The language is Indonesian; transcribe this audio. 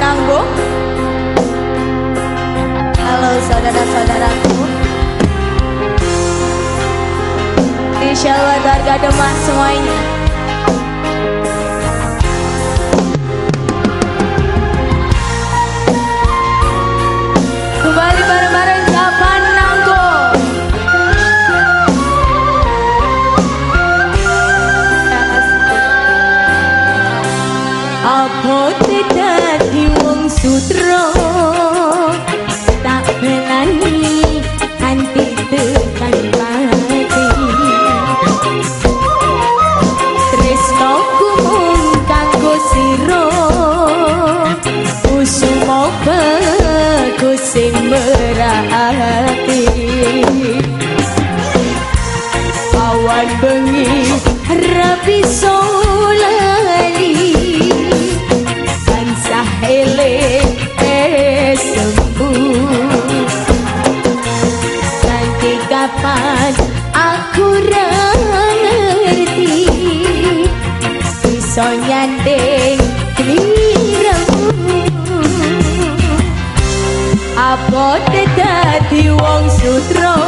Nanggung Halo saudara-saudaraku. Insya Allah warga Demak semuanya. Kembali bareng-bareng dadi wong sutro Tak melani, anti tekan. iso nyanding kliru apa dadi wong sutra